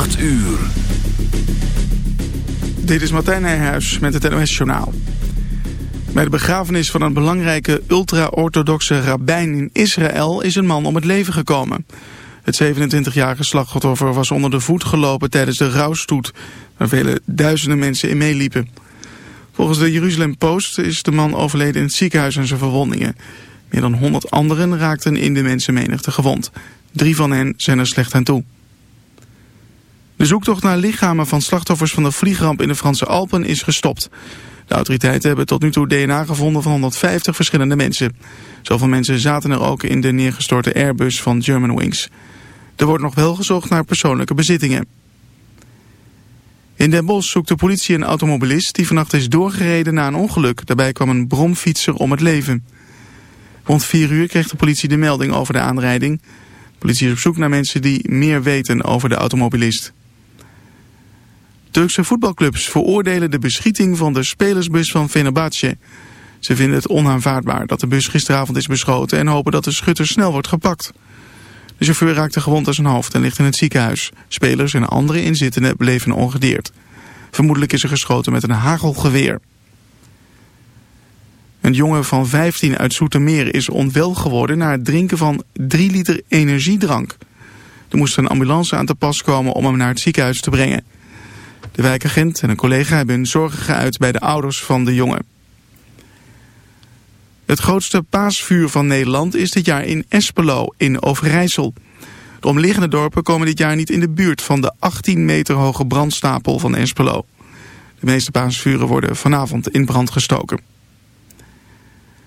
8 uur. Dit is Martijn Nijhuis met het NOS Journaal. Bij de begrafenis van een belangrijke ultra-orthodoxe rabbijn in Israël is een man om het leven gekomen. Het 27-jarige slachtoffer was onder de voet gelopen tijdens de rouwstoet, waar vele duizenden mensen in meeliepen. Volgens de Jeruzalem Post is de man overleden in het ziekenhuis aan zijn verwondingen. Meer dan 100 anderen raakten in de mensenmenigte gewond. Drie van hen zijn er slecht aan toe. De zoektocht naar lichamen van slachtoffers van de vliegramp in de Franse Alpen is gestopt. De autoriteiten hebben tot nu toe DNA gevonden van 150 verschillende mensen. Zoveel mensen zaten er ook in de neergestorte Airbus van Germanwings. Er wordt nog wel gezocht naar persoonlijke bezittingen. In Den Bosch zoekt de politie een automobilist die vannacht is doorgereden na een ongeluk. Daarbij kwam een bromfietser om het leven. Rond 4 uur kreeg de politie de melding over de aanrijding. De politie is op zoek naar mensen die meer weten over de automobilist. Turkse voetbalclubs veroordelen de beschieting van de spelersbus van Fenerbahce. Ze vinden het onaanvaardbaar dat de bus gisteravond is beschoten en hopen dat de schutter snel wordt gepakt. De chauffeur raakte gewond aan zijn hoofd en ligt in het ziekenhuis. Spelers en andere inzittenden bleven ongedeerd. Vermoedelijk is er geschoten met een hagelgeweer. Een jongen van 15 uit Zoetermeer is onwel geworden na het drinken van 3 liter energiedrank. Er moest een ambulance aan te pas komen om hem naar het ziekenhuis te brengen. De wijkagent en een collega hebben hun zorgen geuit bij de ouders van de jongen. Het grootste paasvuur van Nederland is dit jaar in Espelo in Overijssel. De omliggende dorpen komen dit jaar niet in de buurt van de 18 meter hoge brandstapel van Espelo. De meeste paasvuren worden vanavond in brand gestoken.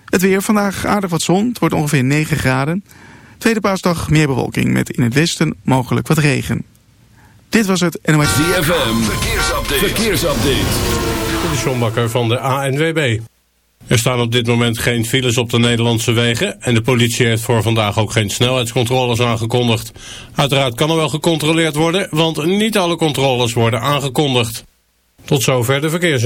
Het weer vandaag aardig wat zon, het wordt ongeveer 9 graden. Tweede paasdag meer bewolking met in het westen mogelijk wat regen. Dit was het NOS... ZFM, verkeersupdate. verkeersupdate. De John Bakker van de ANWB. Er staan op dit moment geen files op de Nederlandse wegen... en de politie heeft voor vandaag ook geen snelheidscontroles aangekondigd. Uiteraard kan er wel gecontroleerd worden... want niet alle controles worden aangekondigd. Tot zover de verkeers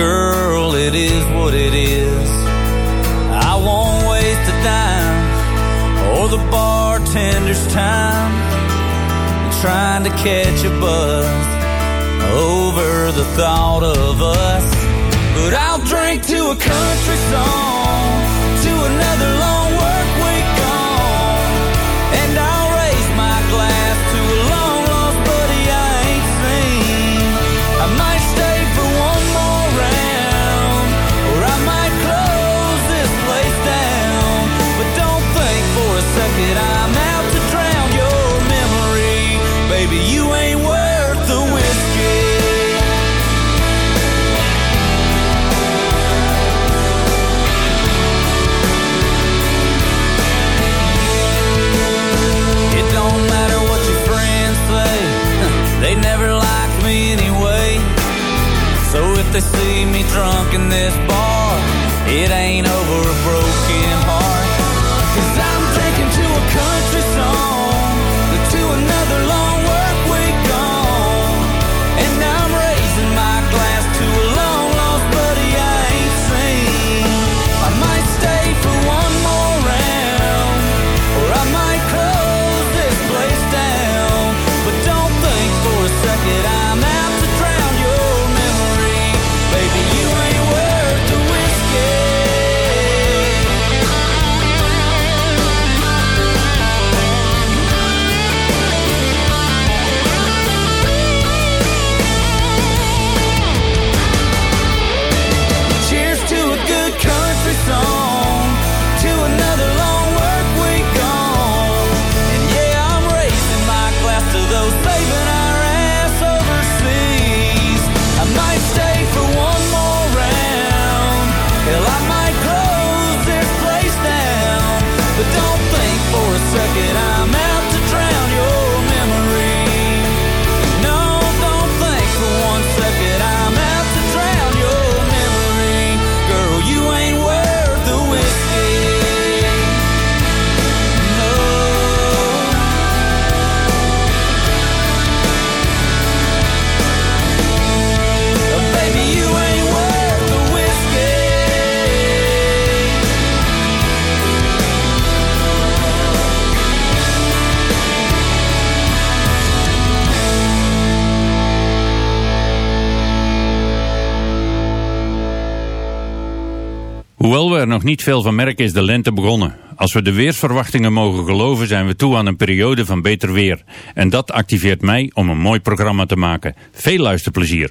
Girl, it is what it is. I won't waste a dime or the bartender's time trying to catch a buzz over the thought of us. But I'll drink to a country song, to another long er nog niet veel van merken is de lente begonnen. Als we de weersverwachtingen mogen geloven zijn we toe aan een periode van beter weer. En dat activeert mij om een mooi programma te maken. Veel luisterplezier.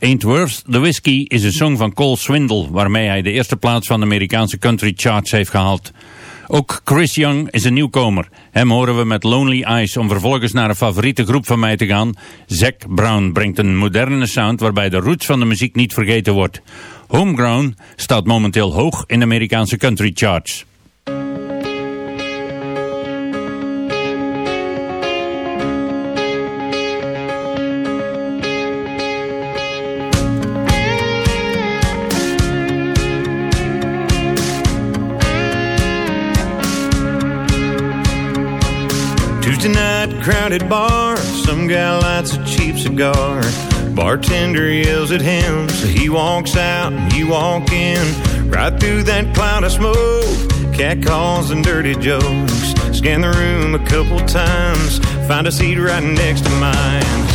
Ain't Worth the Whiskey is een song van Cole Swindle... waarmee hij de eerste plaats van de Amerikaanse country charts heeft gehaald. Ook Chris Young is een nieuwkomer. Hem horen we met Lonely Eyes om vervolgens naar een favoriete groep van mij te gaan. Zac Brown brengt een moderne sound waarbij de roots van de muziek niet vergeten wordt. Homegrown staat momenteel hoog in de Amerikaanse country charts. Crowded bar. Some guy lights a cheap cigar. Bartender yells at him, so he walks out and you walk in. Right through that cloud of smoke, cat calls and dirty jokes. Scan the room a couple times, find a seat right next to mine.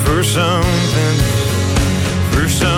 For something, for something.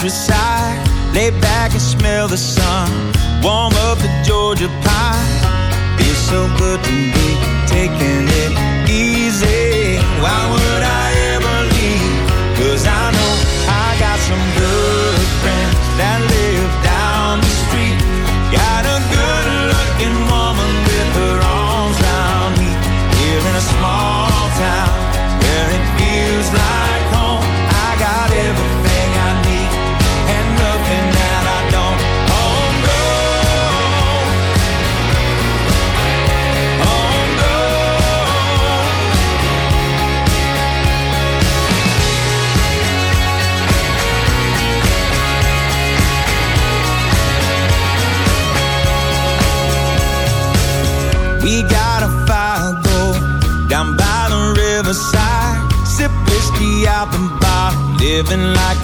countryside. Living like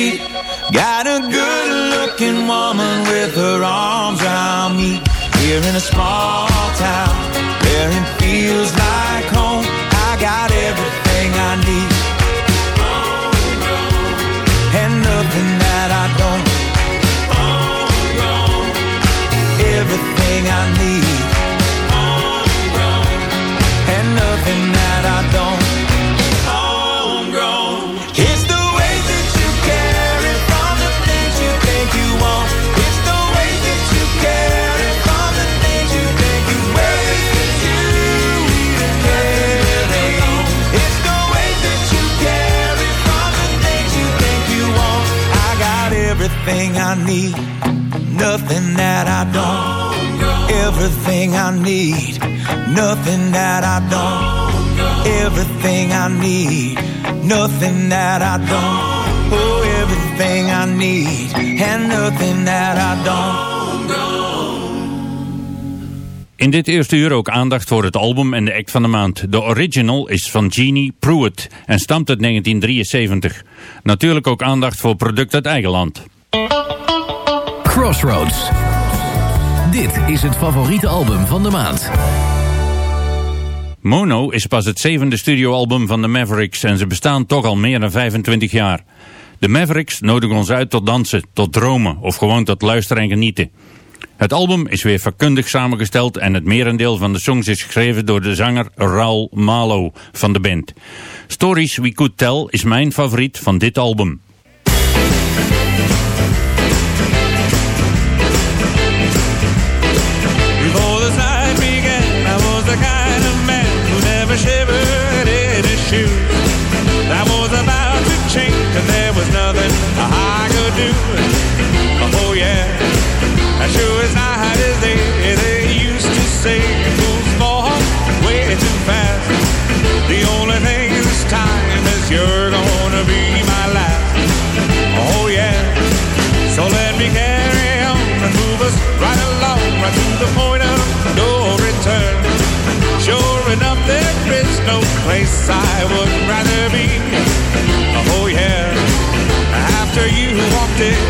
street. Everything I need, nothing that I don't. Everything I need, nothing that I don't. Everything I need, nothing that I don't. Oh, everything I need, and nothing that I don't. In dit eerste uur ook aandacht voor het album en de act van de maand. De original is van Jeannie Pruitt en stamt uit 1973. Natuurlijk ook aandacht voor product uit eigen land. Crossroads. Dit is het favoriete album van de maand. Mono is pas het zevende studioalbum van de Mavericks en ze bestaan toch al meer dan 25 jaar. De Mavericks nodigen ons uit tot dansen, tot dromen of gewoon tot luisteren en genieten. Het album is weer vakkundig samengesteld en het merendeel van de songs is geschreven door de zanger Raul Malo van de band. Stories We Could Tell is mijn favoriet van dit album. do. Oh yeah, as sure as I had as they, they used to say fools fall way too fast. The only thing this time is you're gonna be my last. Oh yeah, so let me carry on and move us right along, right to the point of no return. Sure enough, there is no place I would rather be mistake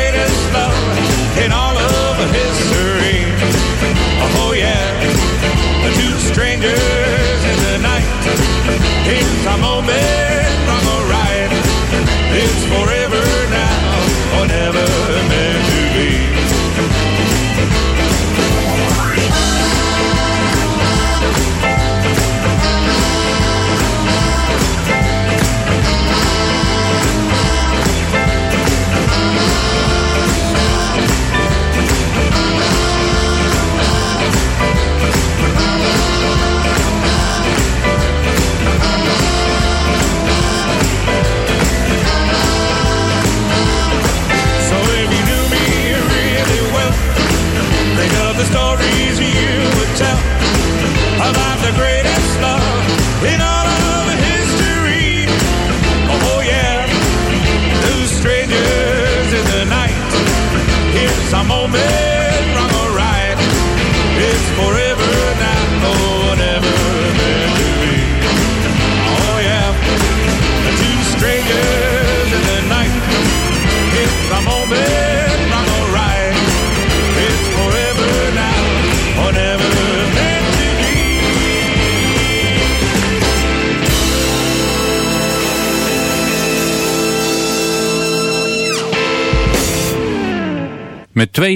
me.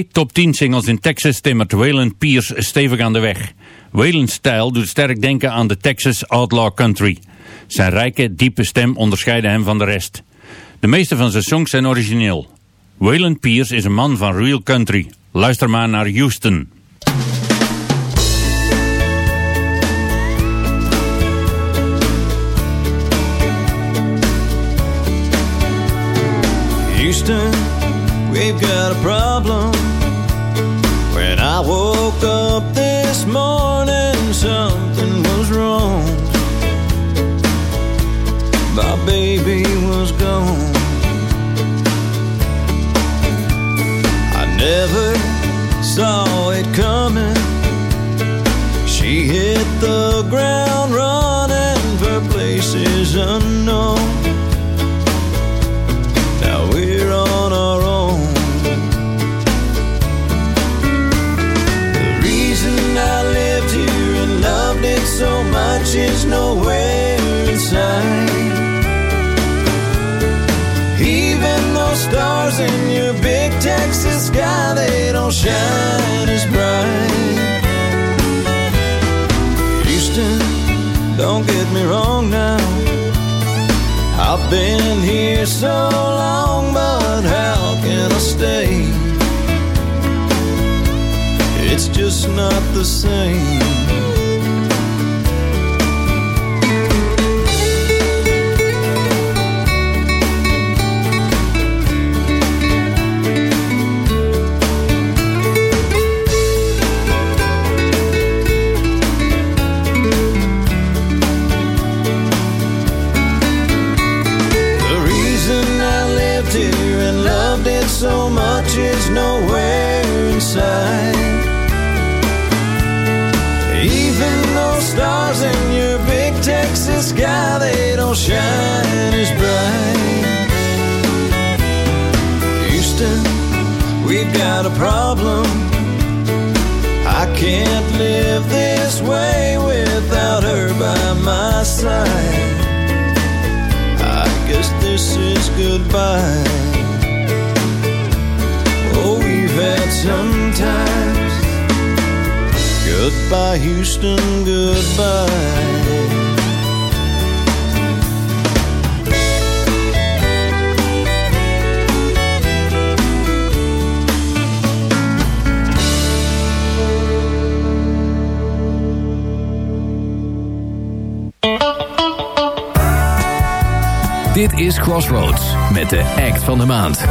top 10 singles in Texas timmert Waylon Pierce stevig aan de weg. Waylon's stijl doet sterk denken aan de Texas Outlaw Country. Zijn rijke, diepe stem onderscheidde hem van de rest. De meeste van zijn songs zijn origineel. Waylon Pierce is een man van real country. Luister maar naar Houston. We've got a problem. When I woke up this morning, shine as bright. Houston, don't get me wrong now. I've been here so long, but how can I stay? It's just not the same. Shine as bright. Houston, we've got a problem. I can't live this way without her by my side. I guess this is goodbye. Oh, we've had some times. Goodbye, Houston, goodbye. Is Crossroads met de act van de maand.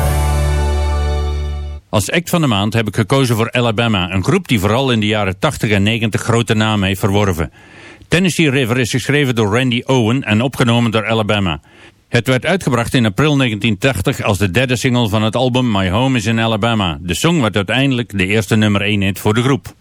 Als act van de maand heb ik gekozen voor Alabama, een groep die vooral in de jaren 80 en 90 grote namen heeft verworven. Tennessee River is geschreven door Randy Owen en opgenomen door Alabama. Het werd uitgebracht in april 1980 als de derde single van het album My Home is in Alabama. De song werd uiteindelijk de eerste nummer 1 hit voor de groep.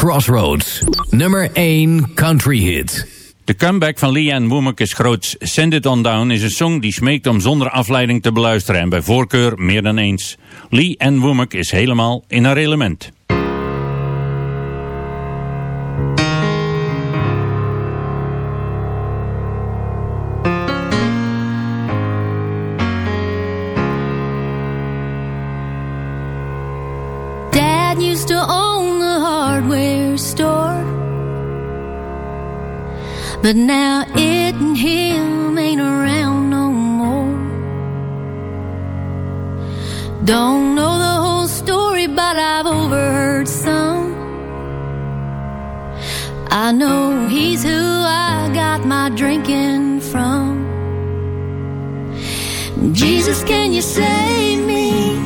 Crossroads, nummer 1 country hit. De comeback van Leanne Womack is groots. Send It On Down is een song die smeekt om zonder afleiding te beluisteren en bij voorkeur meer dan eens. Lee Ann Womack is helemaal in haar element. But now it and him ain't around no more. Don't know the whole story, but I've overheard some. I know he's who I got my drinking from. Jesus, can you save me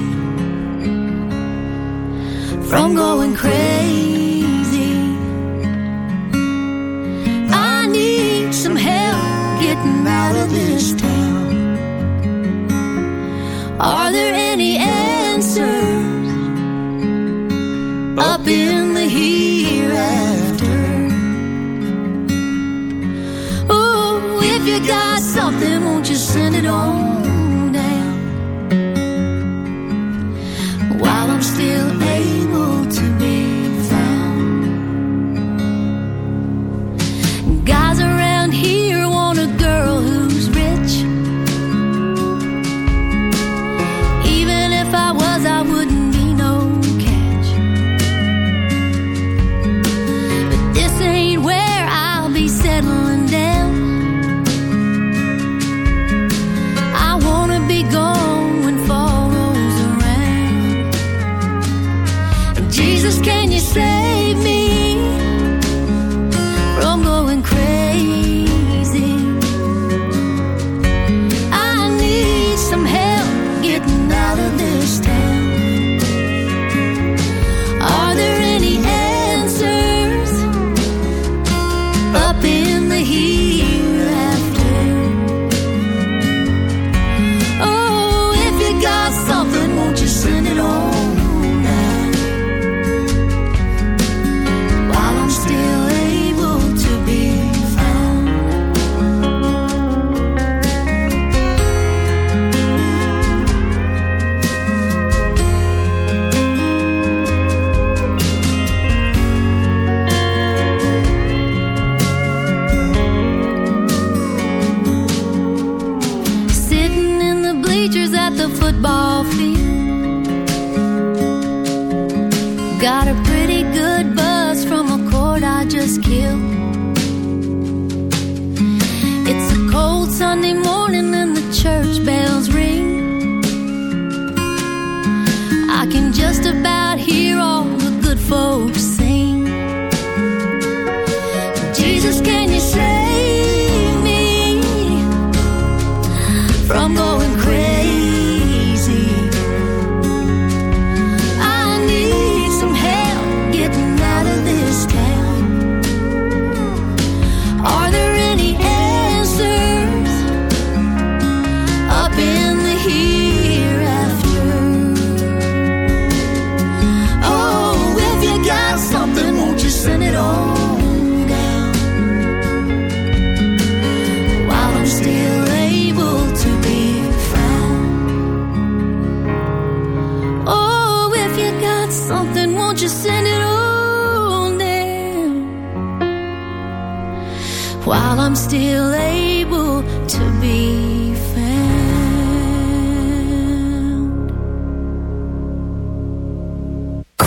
from going crazy? Getting out of this town. Are there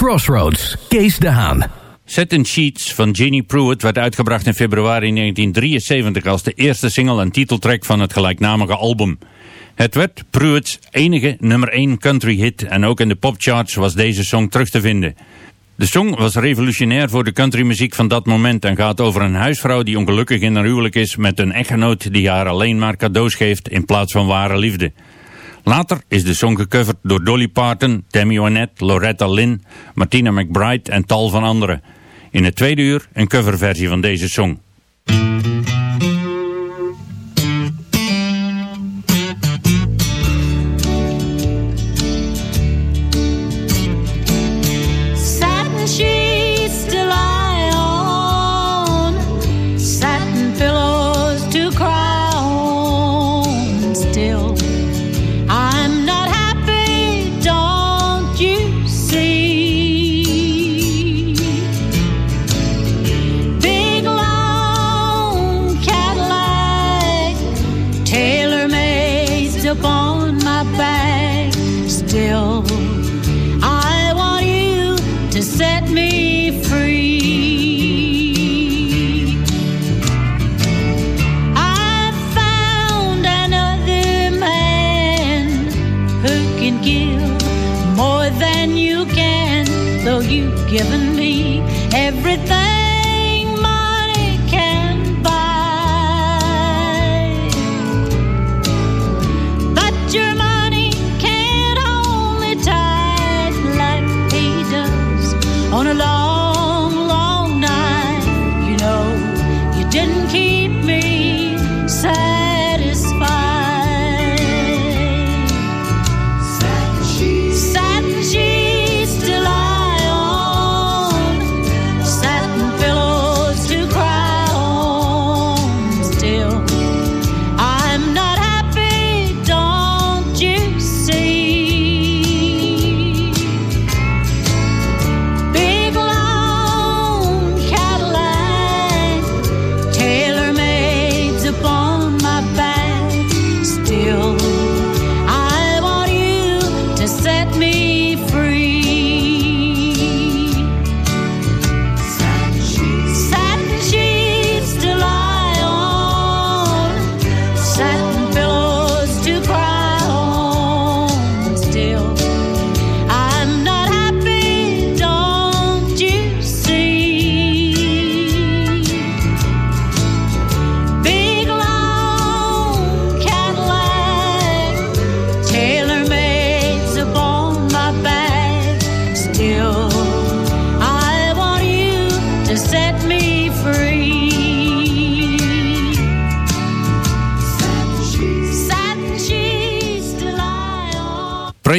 Crossroads, Kees de Haan. Set in Sheets van Ginny Pruitt werd uitgebracht in februari 1973 als de eerste single en titeltrack van het gelijknamige album. Het werd Pruitt's enige nummer 1 country hit en ook in de popcharts was deze song terug te vinden. De song was revolutionair voor de countrymuziek van dat moment en gaat over een huisvrouw die ongelukkig in haar huwelijk is met een echtgenoot die haar alleen maar cadeaus geeft in plaats van ware liefde. Later is de song gecoverd door Dolly Parton, Tammy Wynette, Loretta Lynn, Martina McBride en tal van anderen. In het tweede uur een coverversie van deze song. You've given me. Everything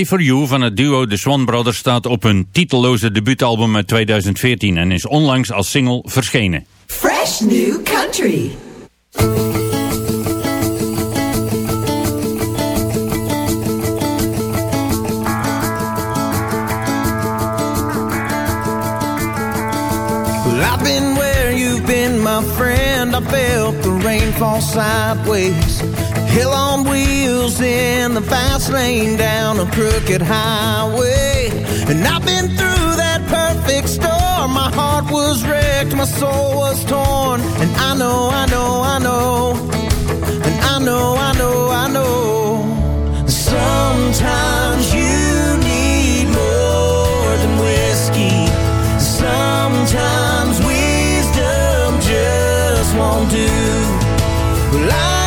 For You van het duo The Swan Brothers staat op hun titelloze debuutalbum uit 2014 en is onlangs als single verschenen. Fresh New Country. Well, I've been where you've been, my friend. I felt the rain fall sideways. Hell on wheels in the fast lane down a crooked highway. And I've been through that perfect storm. My heart was wrecked, my soul was torn. And I know, I know, I know. And I know, I know, I know. Sometimes you need more than whiskey. Sometimes wisdom just won't do. Well, I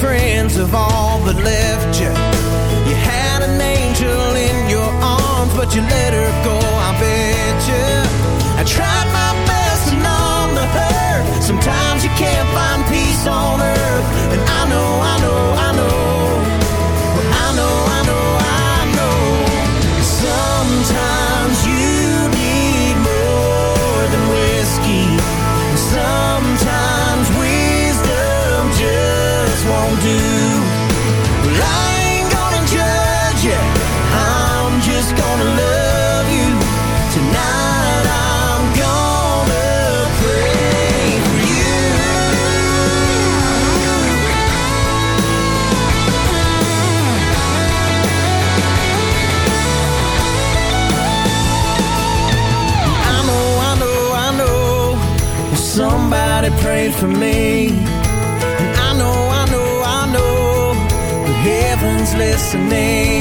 friends have all but left you. You had an angel in your arms, but you let her go, I bet you. I tried my best to numb the hurt. Sometimes you can't find peace on earth. For me. And I know, I know, I know. Heaven's listening.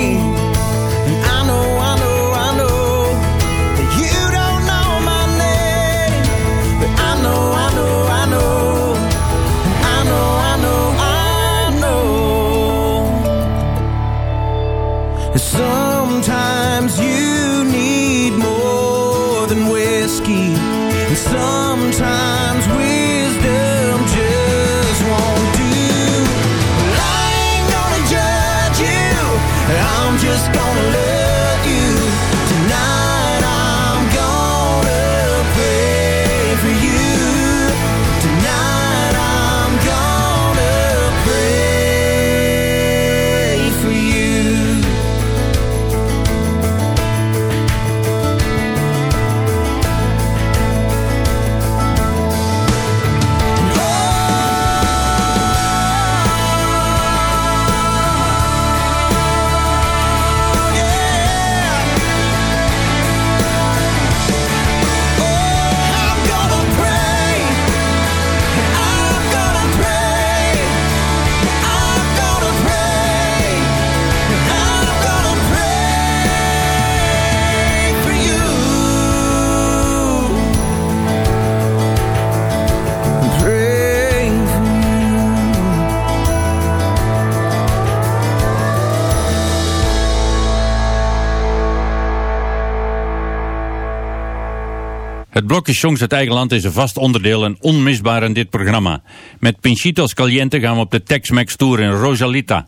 Het blokje Songs uit eigen land is een vast onderdeel en onmisbaar in dit programma. Met Pinchitos Caliente gaan we op de Tex-Mex Tour in Rosalita.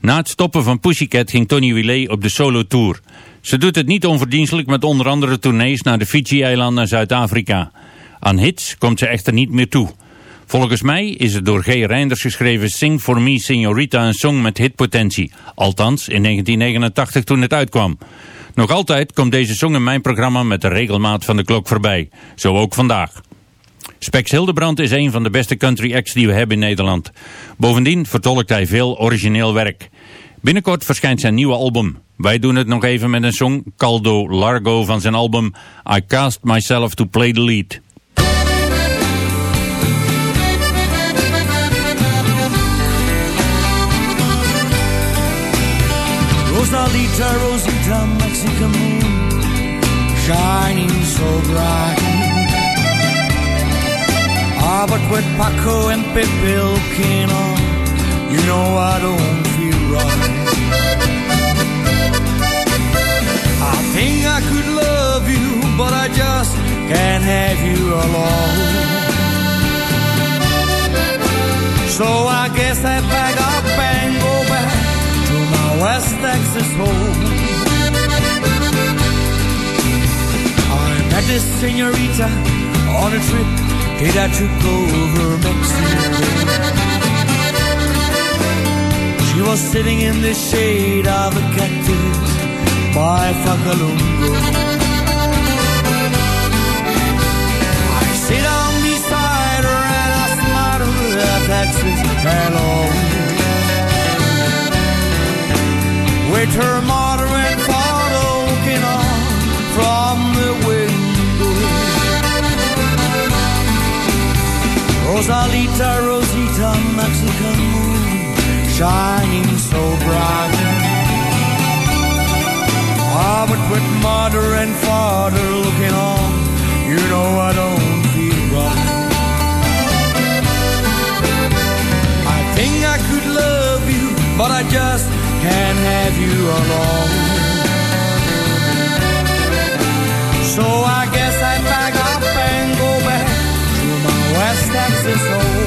Na het stoppen van Pussycat ging Tony Willet op de solo tour. Ze doet het niet onverdienstelijk met onder andere tournees naar de Fiji-eilanden en Zuid-Afrika. Aan hits komt ze echter niet meer toe. Volgens mij is het door G. Reinders geschreven Sing For Me Señorita een song met hitpotentie. Althans, in 1989 toen het uitkwam. Nog altijd komt deze song in mijn programma met de regelmaat van de klok voorbij. Zo ook vandaag. Spex Hildebrand is een van de beste country acts die we hebben in Nederland. Bovendien vertolkt hij veel origineel werk. Binnenkort verschijnt zijn nieuwe album. Wij doen het nog even met een song, Caldo Largo van zijn album I Cast Myself to Play the Lead. Rosalita, Rosita, Mexican moon, shining so bright. Ah, but with Paco and Pepe on, you know I don't feel right. I think I could love you, but I just can't have you alone. So I guess I pack up West Texas home. I met this senorita on a trip that I took over Mexico. She was sitting in the shade of a cactus by Facalungo. Shining so bright. Ah, but with mother and father looking on, you know I don't feel right. I think I could love you, but I just can't have you alone. So I guess I pack up and go back to my West Texas home.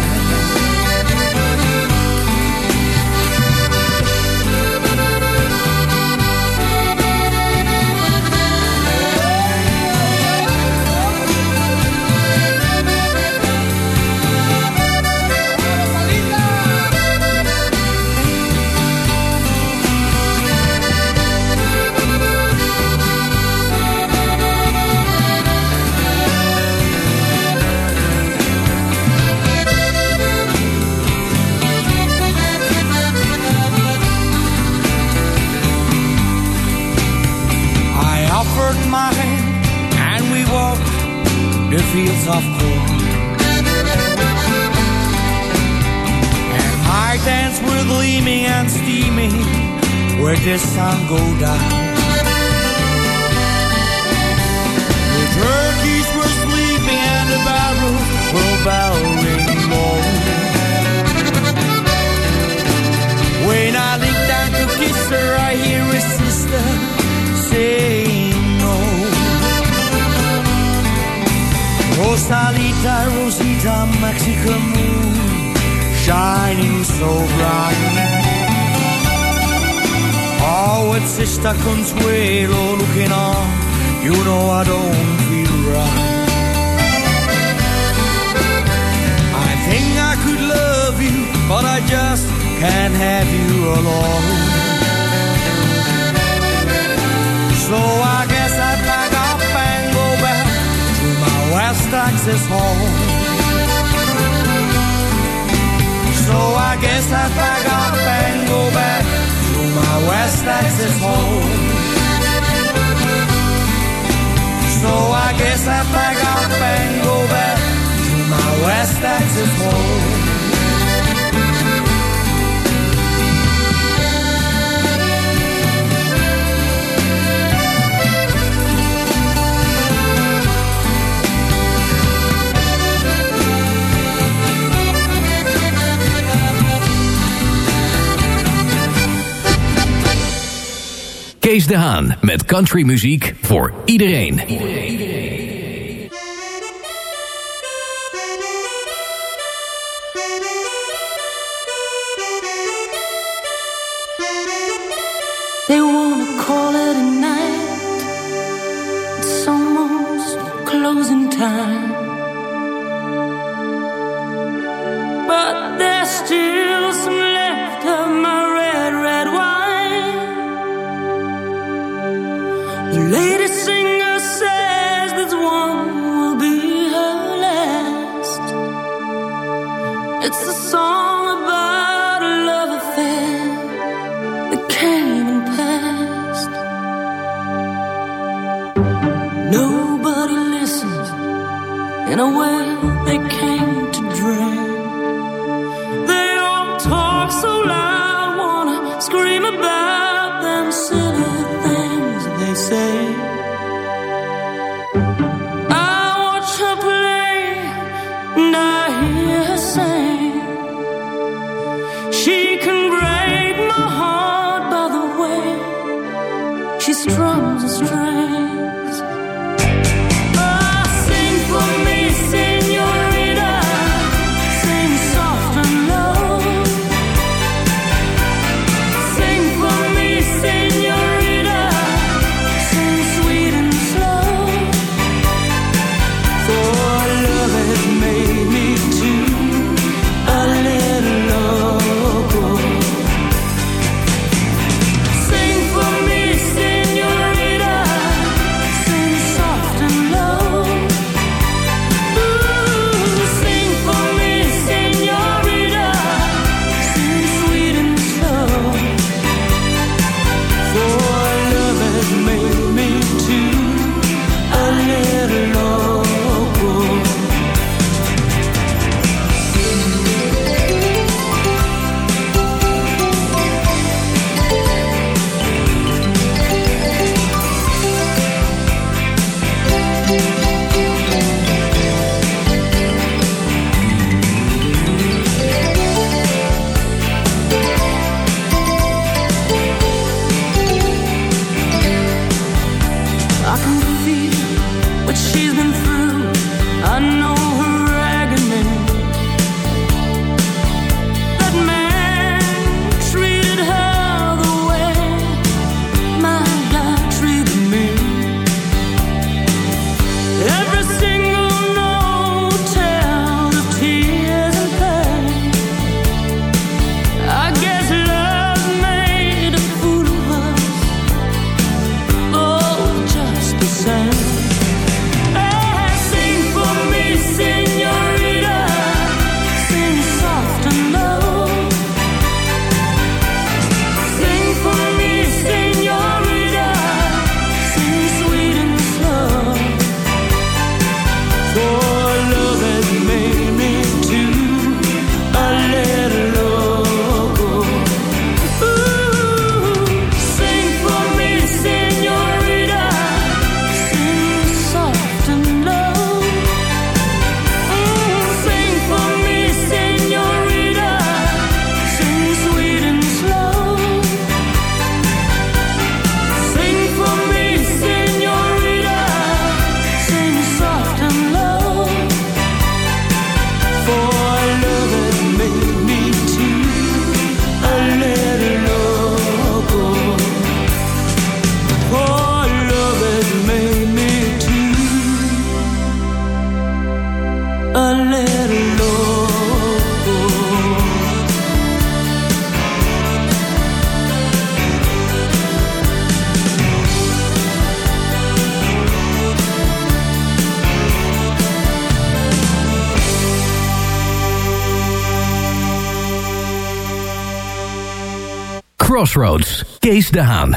Fields of corn. And my hands were gleaming and steaming where the sun go down. The turkeys were sleeping and the barrels were bowing low. When I leaned down to kiss her, I hear a sister Mexican moon, shining so bright. Oh, with Sister Consuelo looking on, you know I don't feel right. I think I could love you, but I just can't have you alone. So I guess I pack up and go back to my West Texas home. So I guess I pack up and go back to my West Texas home. So I guess I pack up and go back to my West Texas home. Kees de Haan met countrymuziek voor iedereen. Crossroads, Kees de Haan.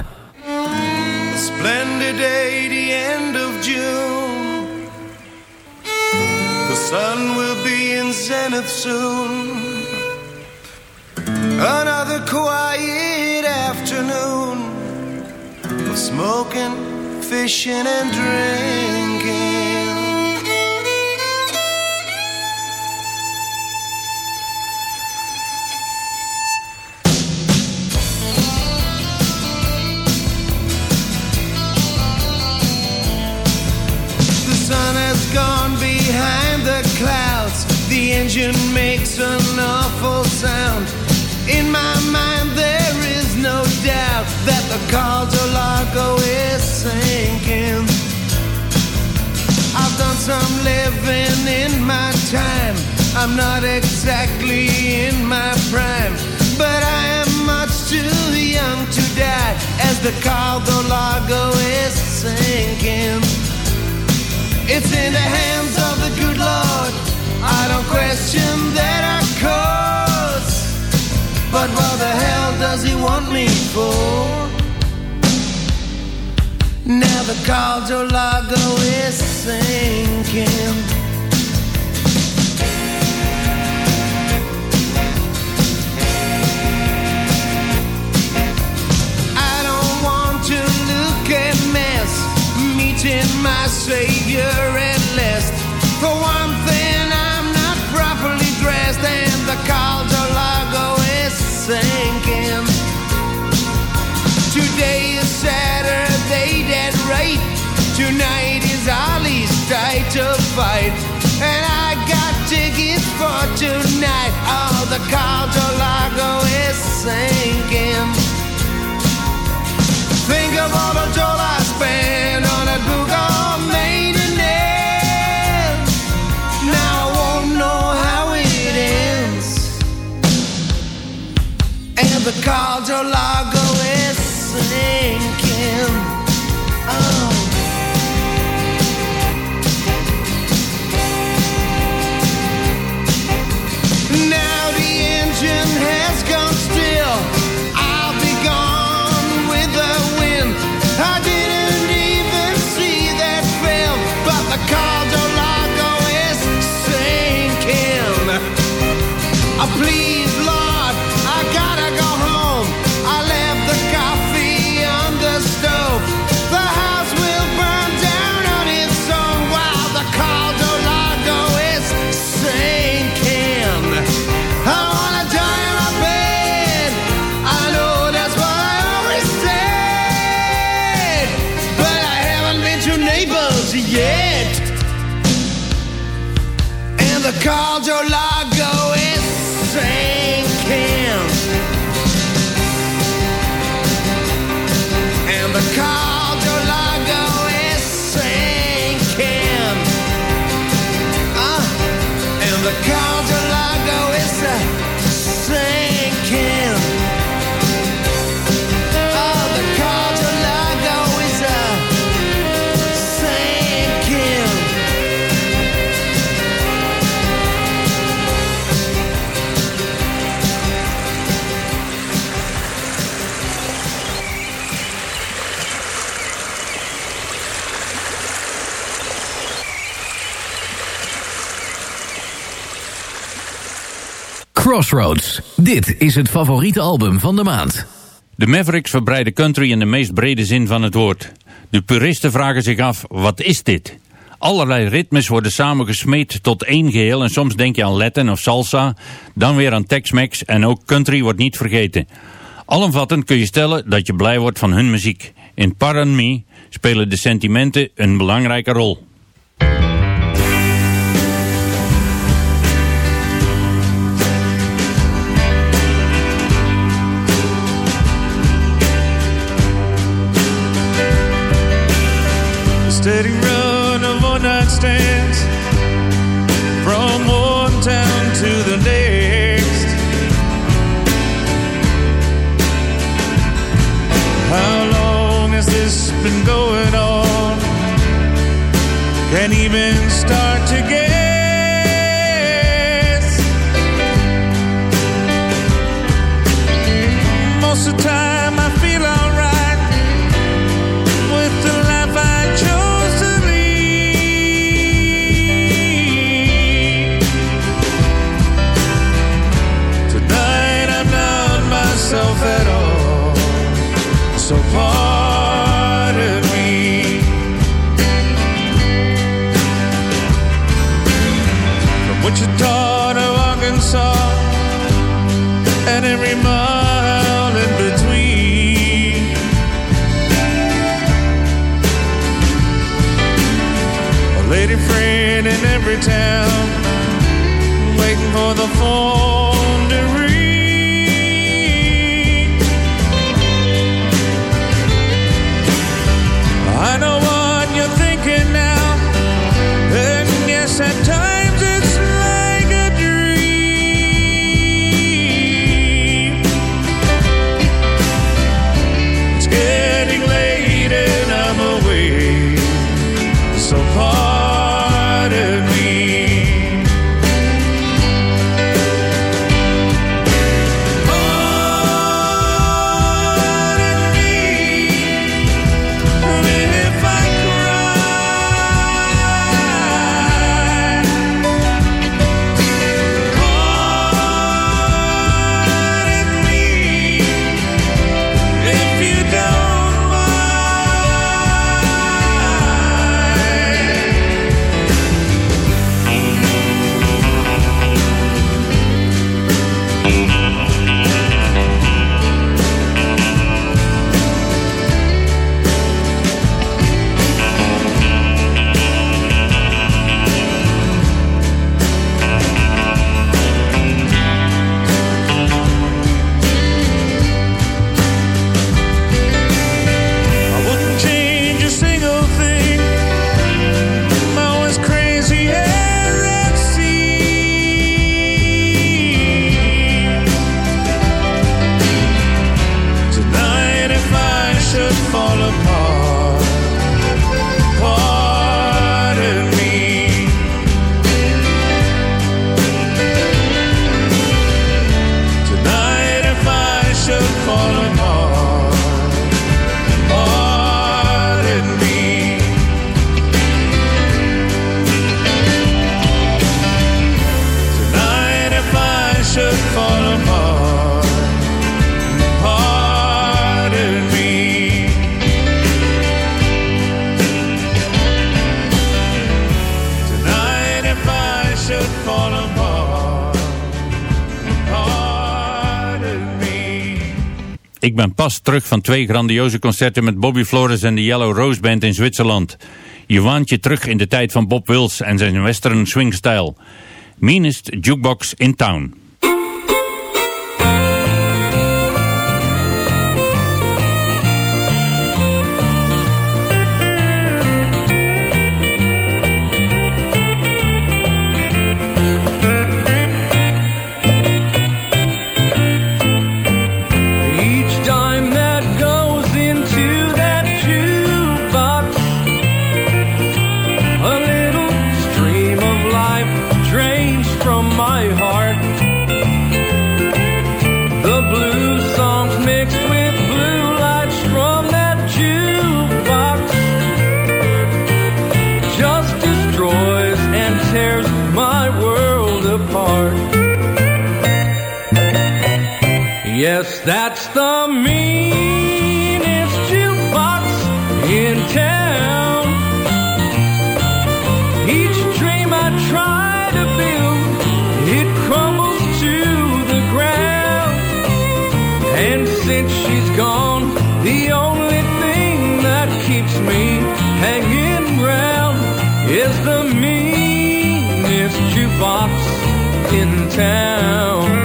Splendid day, the end of June. The sun will be in zenith soon. Another quiet afternoon of smoking, fishing, and drinking. the clouds. The engine makes an awful sound. In my mind, there is no doubt that the Caldo Largo is sinking. I've done some living in my time. I'm not exactly in my prime, but I am much too young to die as the Caldo Largo is sinking. It's in the hands of the good Lord. I don't question that, of course. But what the hell does he want me for? Now the Caldo Lago is sinking. Meeting my savior at last. For one thing, I'm not properly dressed, and the Caldo Lago is sinking. Today is Saturday, that right. Tonight is Ollie's night to fight. And I got tickets for tonight. Oh, the Caldo Lago is sinking. Think of all the I spent the Caldo Lago is sinking. Crossroads. Dit is het favoriete album van de maand. De Mavericks verbreiden country in de meest brede zin van het woord. De puristen vragen zich af, wat is dit? Allerlei ritmes worden samengesmeed tot één geheel en soms denk je aan Latin of salsa, dan weer aan Tex-Mex en ook country wordt niet vergeten. Alomvattend kun je stellen dat je blij wordt van hun muziek. In Pardon spelen de sentimenten een belangrijke rol. been every town, waiting for the phone Ik ben pas terug van twee grandioze concerten met Bobby Flores en de Yellow Rose Band in Zwitserland. Je waant je terug in de tijd van Bob Wills en zijn western swingstijl. Meanest Jukebox in Town. Yes, that's the meanest jukebox in town. Each dream I try to build, it crumbles to the ground. And since she's gone, the only thing that keeps me hanging round is the meanest jukebox in town.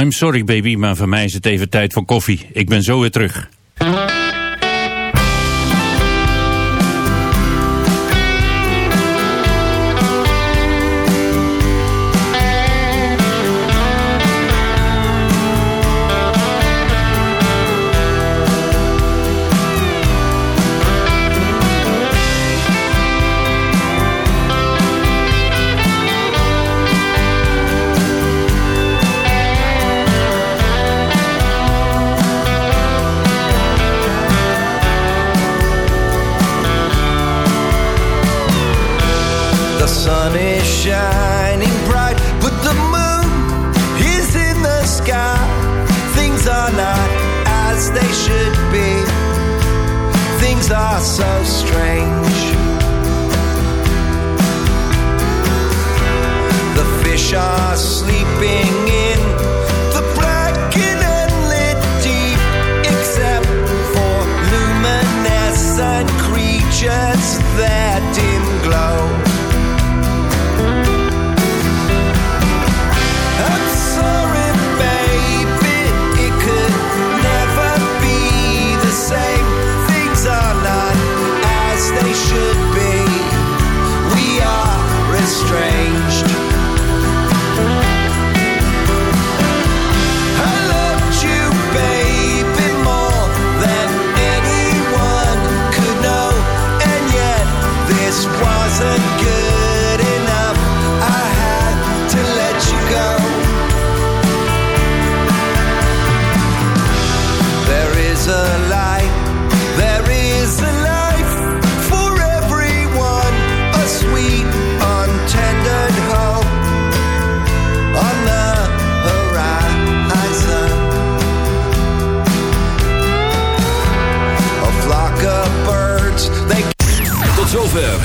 I'm sorry baby, maar voor mij is het even tijd voor koffie. Ik ben zo weer terug.